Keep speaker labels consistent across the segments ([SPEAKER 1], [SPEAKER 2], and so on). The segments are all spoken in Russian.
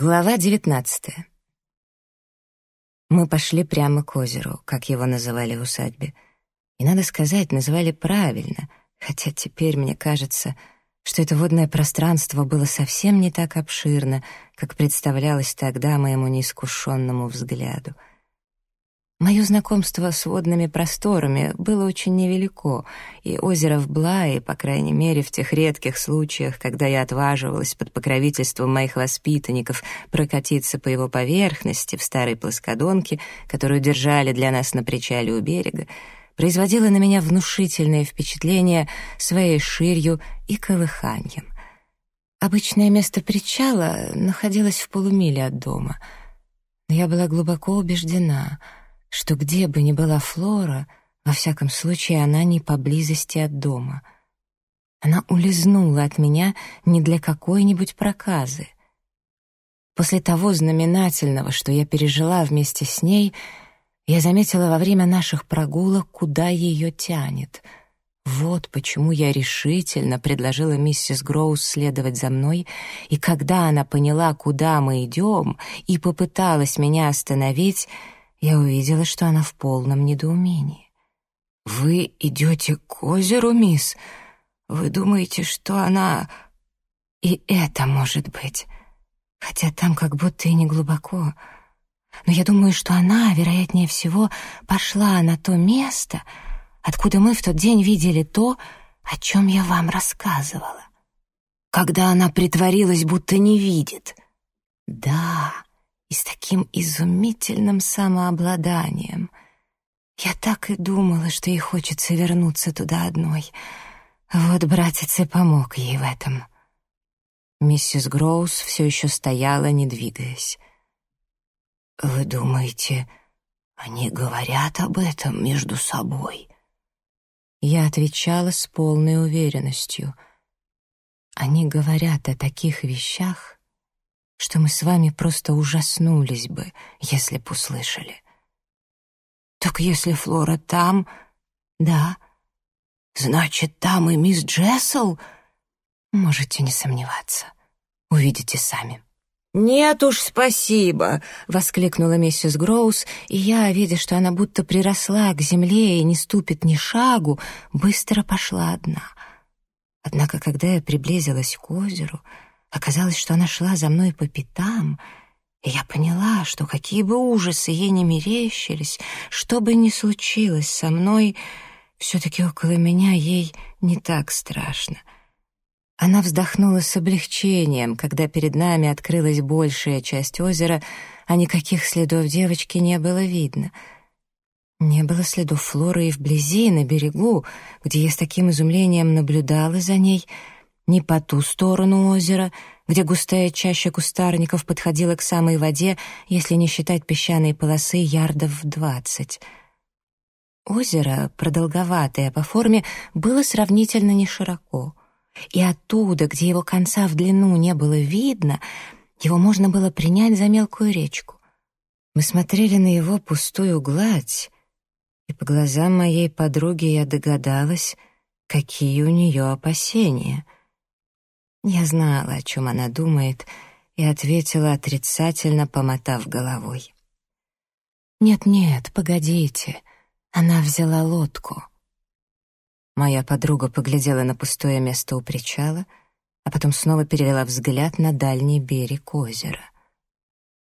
[SPEAKER 1] Глава девятнадцатая. Мы пошли прямо к озеру, как его называли в усадьбе. И, надо сказать, называли правильно, хотя теперь мне кажется, что это водное пространство было совсем не так обширно, как представлялось тогда моему неискушенному взгляду — Мое знакомство с водными просторами было очень невелико, и озеро в Блае, по крайней мере, в тех редких случаях, когда я отваживалась под покровительством моих воспитанников прокатиться по его поверхности в старой плоскодонке, которую держали для нас на причале у берега, производило на меня внушительное впечатление своей ширью и колыханием. Обычное место причала находилось в полумиле от дома, но я была глубоко убеждена — что где бы ни была Флора, во всяком случае она не поблизости от дома. Она улизнула от меня не для какой-нибудь проказы. После того знаменательного, что я пережила вместе с ней, я заметила во время наших прогулок, куда ее тянет. Вот почему я решительно предложила миссис Гроус следовать за мной, и когда она поняла, куда мы идем, и попыталась меня остановить, я увидела, что она в полном недоумении. «Вы идете к озеру, мисс? Вы думаете, что она...» «И это может быть. Хотя там как будто и не глубоко. Но я думаю, что она, вероятнее всего, пошла на то место, откуда мы в тот день видели то, о чем я вам рассказывала. Когда она притворилась, будто не видит. Да, и с таким изумительным самообладанием. Я так и думала, что ей хочется вернуться туда одной. Вот братец и помог ей в этом. Миссис Гроус все еще стояла, не двигаясь. «Вы думаете, они говорят об этом между собой?» Я отвечала с полной уверенностью. «Они говорят о таких вещах, что мы с вами просто ужаснулись бы, если б услышали. Так если Флора там... Да. Значит, там и мисс Джессел? Можете не сомневаться. Увидите сами. «Нет уж, спасибо!» — воскликнула миссис Гроус, и я, видя, что она будто приросла к земле и не ступит ни шагу, быстро пошла одна. Однако, когда я приблизилась к озеру, Оказалось, что она шла за мной по пятам, и я поняла, что какие бы ужасы ей не мерещились, что бы ни случилось со мной, все-таки около меня ей не так страшно. Она вздохнула с облегчением, когда перед нами открылась большая часть озера, а никаких следов девочки не было видно. Не было следов Флоры и вблизи, на берегу, где я с таким изумлением наблюдала за ней — ни по ту сторону озера, где густая чаща кустарников подходила к самой воде, если не считать песчаные полосы ярдов двадцать. Озеро, продолговатое по форме, было сравнительно нешироко, и оттуда, где его конца в длину не было видно, его можно было принять за мелкую речку. Мы смотрели на его пустую гладь, и по глазам моей подруги я догадалась, какие у нее опасения — я знала, о чем она думает, и ответила отрицательно, помотав головой. «Нет-нет, погодите, она взяла лодку». Моя подруга поглядела на пустое место у причала, а потом снова перевела взгляд на дальний берег озера.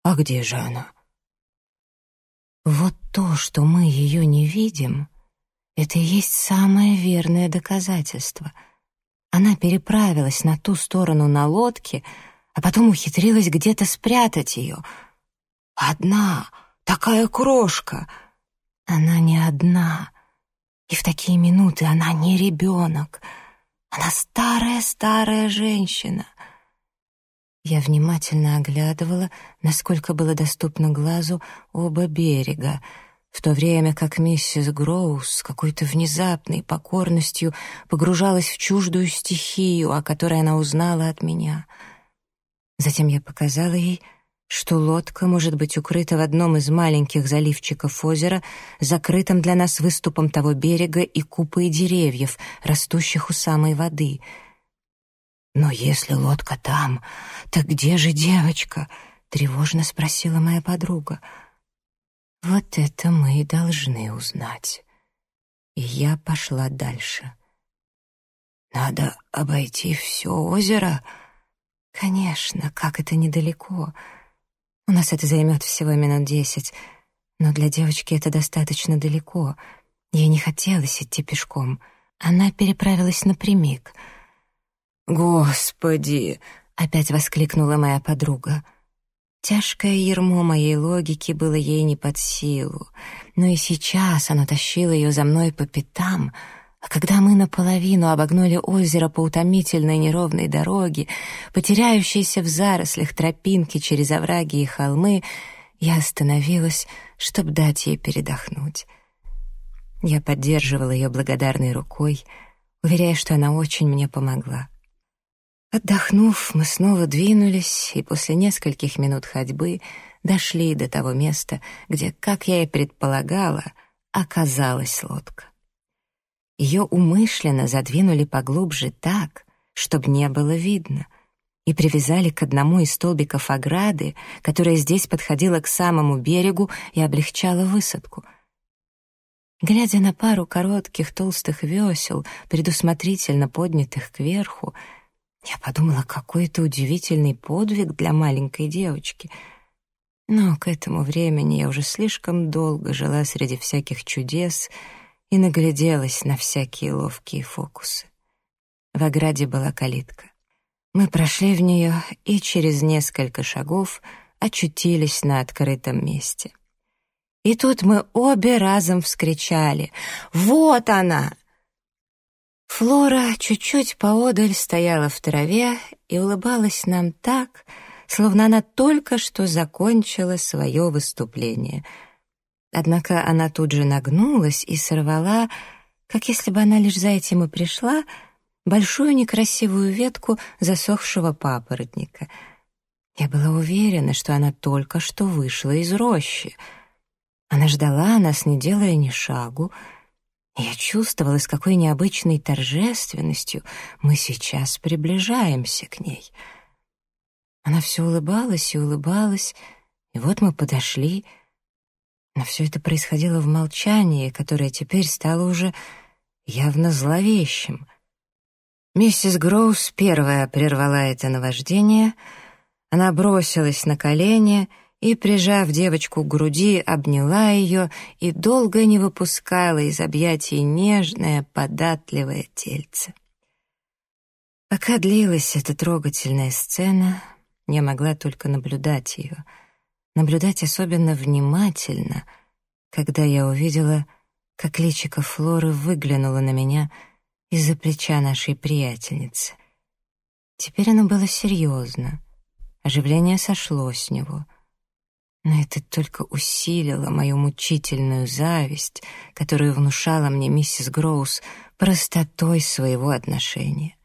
[SPEAKER 1] «А где же она?» «Вот то, что мы ее не видим, это и есть самое верное доказательство — она переправилась на ту сторону на лодке, а потом ухитрилась где-то спрятать ее. Одна, такая крошка. Она не одна. И в такие минуты она не ребенок. Она старая-старая женщина. Я внимательно оглядывала, насколько было доступно глазу, оба берега — в то время как миссис Гроус с какой-то внезапной покорностью погружалась в чуждую стихию, о которой она узнала от меня. Затем я показала ей, что лодка может быть укрыта в одном из маленьких заливчиков озера, закрытым для нас выступом того берега и купой деревьев, растущих у самой воды. «Но если лодка там, так где же девочка?» тревожно спросила моя подруга. Вот это мы и должны узнать. И я пошла дальше. Надо обойти все озеро. Конечно, как это недалеко. У нас это займет всего минут десять, но для девочки это достаточно далеко. Ей не хотелось идти пешком. Она переправилась напрямик. «Господи!» — опять воскликнула моя подруга. Тяжкое ермо моей логики было ей не под силу, но и сейчас оно тащило ее за мной по пятам — а когда мы наполовину обогнули озеро по утомительной неровной дороге, потеряющейся в зарослях тропинки через овраги и холмы, я остановилась, чтобы дать ей передохнуть. Я поддерживала ее благодарной рукой, уверяя, что она очень мне помогла. Отдохнув, мы снова двинулись, и после нескольких минут ходьбы дошли до того места, где, как я и предполагала, оказалась лодка. Ее умышленно задвинули поглубже так, чтобы не было видно, и привязали к одному из столбиков ограды, которая здесь подходила к самому берегу и облегчала высадку. Глядя на пару коротких толстых весел, предусмотрительно поднятых кверху, я подумала, какой это удивительный подвиг для маленькой девочки. Но к этому времени я уже слишком долго жила среди всяких чудес — и нагляделась на всякие ловкие фокусы. В ограде была калитка. Мы прошли в нее и через несколько шагов очутились на открытом месте. И тут мы обе разом вскричали «Вот она!» Флора чуть-чуть поодаль стояла в траве и улыбалась нам так, словно она только что закончила свое выступление — Однако она тут же нагнулась и сорвала, как если бы она лишь за этим и пришла, большую некрасивую ветку засохшего папоротника. Я была уверена, что она только что вышла из рощи. Она ждала нас, не делая ни шагу, я чувствовала, с какой необычной торжественностью мы сейчас приближаемся к ней. Она все улыбалась и улыбалась, и вот мы подошли — но все это происходило в молчании, которое теперь стало уже явно зловещим. Миссис Гроус первая прервала это наваждение. Она бросилась на колени и, прижав девочку к груди, обняла ее и долго не выпускала из объятий нежное, податливое тельце. Пока длилась эта трогательная сцена, я могла только наблюдать ее — наблюдать особенно внимательно, когда я увидела, как личико Флоры выглянуло на меня из-за плеча нашей приятельницы. Теперь оно было серьезно, оживление сошло с него. Но это только усилило мою мучительную зависть, которую внушала мне миссис Гроус простотой своего отношения.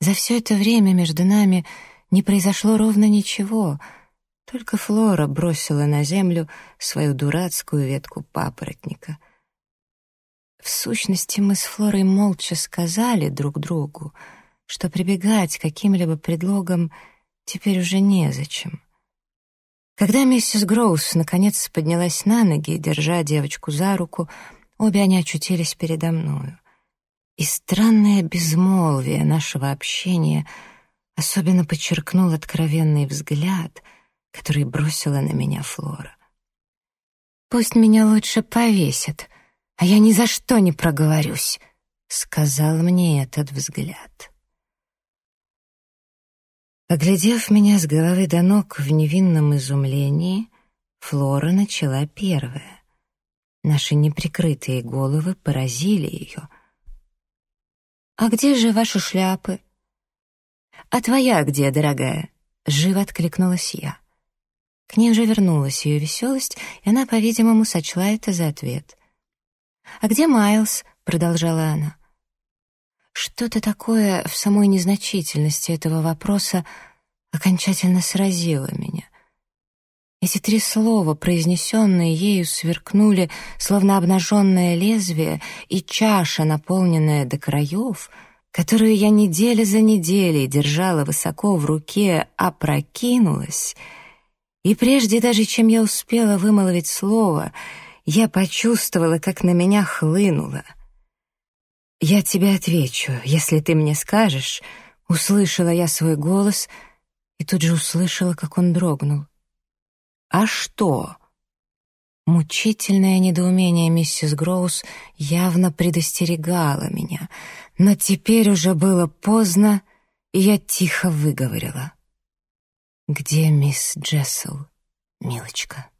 [SPEAKER 1] За все это время между нами не произошло ровно ничего — только Флора бросила на землю свою дурацкую ветку папоротника. В сущности, мы с Флорой молча сказали друг другу, что прибегать к каким-либо предлогам теперь уже незачем. Когда миссис Гроус наконец поднялась на ноги, держа девочку за руку, обе они очутились передо мною. И странное безмолвие нашего общения особенно подчеркнул откровенный взгляд — который бросила на меня Флора. «Пусть меня лучше повесят, а я ни за что не проговорюсь», — сказал мне этот взгляд. Оглядев меня с головы до ног в невинном изумлении, Флора начала первая. Наши неприкрытые головы поразили ее. «А где же ваши шляпы?» «А твоя где, дорогая?» — живо откликнулась я. К ней уже вернулась ее веселость, и она, по-видимому, сочла это за ответ. «А где Майлз?» — продолжала она. Что-то такое в самой незначительности этого вопроса окончательно сразило меня. Эти три слова, произнесенные ею, сверкнули, словно обнаженное лезвие, и чаша, наполненная до краев, которую я неделя за неделей держала высоко в руке, опрокинулась, и прежде даже чем я успела вымолвить слово, я почувствовала, как на меня хлынуло. «Я тебе отвечу, если ты мне скажешь», — услышала я свой голос и тут же услышала, как он дрогнул. «А что?» Мучительное недоумение миссис Гроус явно предостерегало меня, но теперь уже было поздно, и я тихо выговорила. «Где мисс Джессел, милочка?»